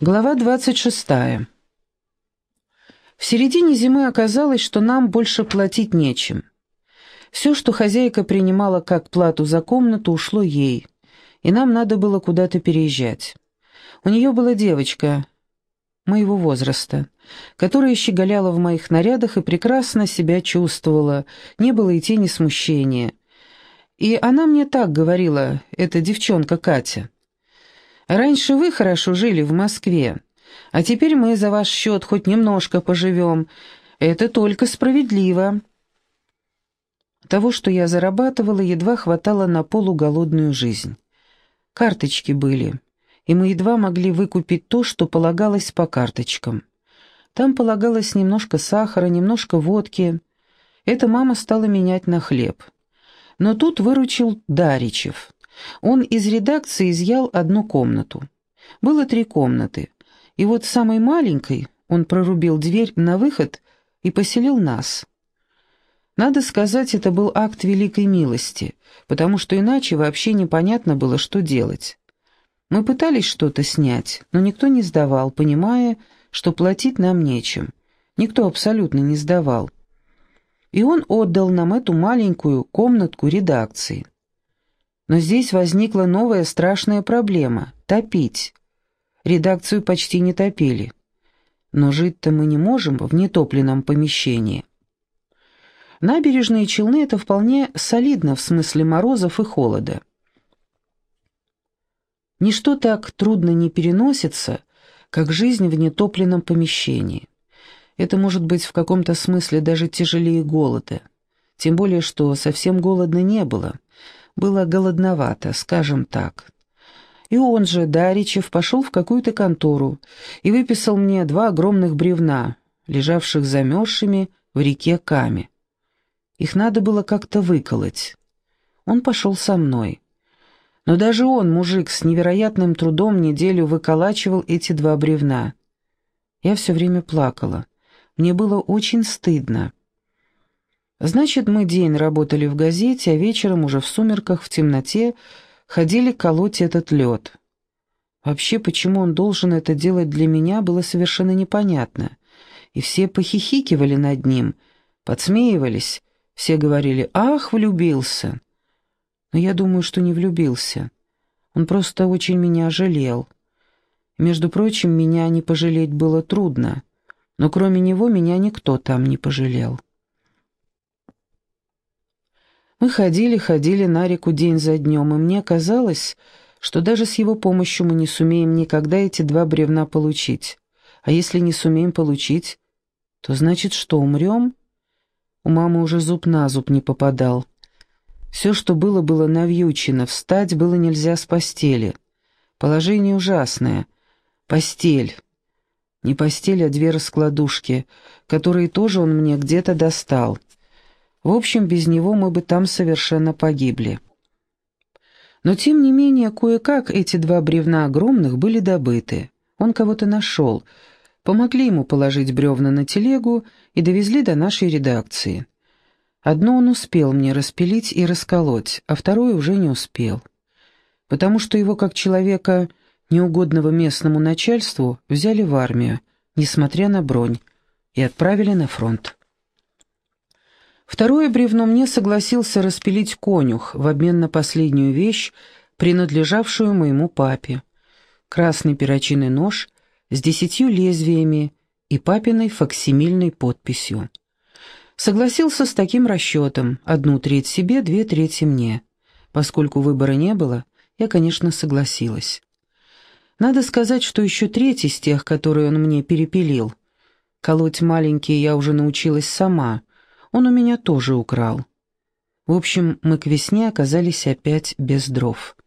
Глава 26. В середине зимы оказалось, что нам больше платить нечем. Все, что хозяйка принимала как плату за комнату, ушло ей, и нам надо было куда-то переезжать. У нее была девочка моего возраста, которая щеголяла в моих нарядах и прекрасно себя чувствовала, не было и тени смущения. И она мне так говорила, эта девчонка Катя. Раньше вы хорошо жили в Москве, а теперь мы за ваш счет хоть немножко поживем. Это только справедливо». Того, что я зарабатывала, едва хватало на полуголодную жизнь. Карточки были, и мы едва могли выкупить то, что полагалось по карточкам. Там полагалось немножко сахара, немножко водки. Это мама стала менять на хлеб. Но тут выручил Даричев. Он из редакции изъял одну комнату. Было три комнаты, и вот самой маленькой он прорубил дверь на выход и поселил нас. Надо сказать, это был акт великой милости, потому что иначе вообще непонятно было, что делать. Мы пытались что-то снять, но никто не сдавал, понимая, что платить нам нечем. Никто абсолютно не сдавал. И он отдал нам эту маленькую комнатку редакции. Но здесь возникла новая страшная проблема — топить. Редакцию почти не топили. Но жить-то мы не можем в нетопленном помещении. Набережные Челны — это вполне солидно в смысле морозов и холода. Ничто так трудно не переносится, как жизнь в нетопленном помещении. Это может быть в каком-то смысле даже тяжелее голода. Тем более, что совсем голодно не было — было голодновато, скажем так. И он же, Даричев, пошел в какую-то контору и выписал мне два огромных бревна, лежавших замерзшими в реке Каме. Их надо было как-то выколоть. Он пошел со мной. Но даже он, мужик, с невероятным трудом неделю выколачивал эти два бревна. Я все время плакала. Мне было очень стыдно. Значит, мы день работали в газете, а вечером уже в сумерках, в темноте, ходили колоть этот лед. Вообще, почему он должен это делать для меня, было совершенно непонятно. И все похихикивали над ним, подсмеивались, все говорили «Ах, влюбился!» Но я думаю, что не влюбился. Он просто очень меня жалел. Между прочим, меня не пожалеть было трудно, но кроме него меня никто там не пожалел. Мы ходили-ходили на реку день за днем, и мне казалось, что даже с его помощью мы не сумеем никогда эти два бревна получить. А если не сумеем получить, то значит, что умрем? У мамы уже зуб на зуб не попадал. Все, что было, было навьючено, встать было нельзя с постели. Положение ужасное. Постель. Не постель, а две раскладушки, которые тоже он мне где-то достал. В общем, без него мы бы там совершенно погибли. Но тем не менее, кое-как эти два бревна огромных были добыты. Он кого-то нашел. Помогли ему положить бревна на телегу и довезли до нашей редакции. Одно он успел мне распилить и расколоть, а второе уже не успел. Потому что его, как человека, неугодного местному начальству, взяли в армию, несмотря на бронь, и отправили на фронт. Второе бревно мне согласился распилить конюх в обмен на последнюю вещь, принадлежавшую моему папе. Красный перочинный нож с десятью лезвиями и папиной факсимильной подписью. Согласился с таким расчетом, одну треть себе, две трети мне. Поскольку выбора не было, я, конечно, согласилась. Надо сказать, что еще треть из тех, которые он мне перепилил. Колоть маленькие я уже научилась сама — он у меня тоже украл. В общем, мы к весне оказались опять без дров.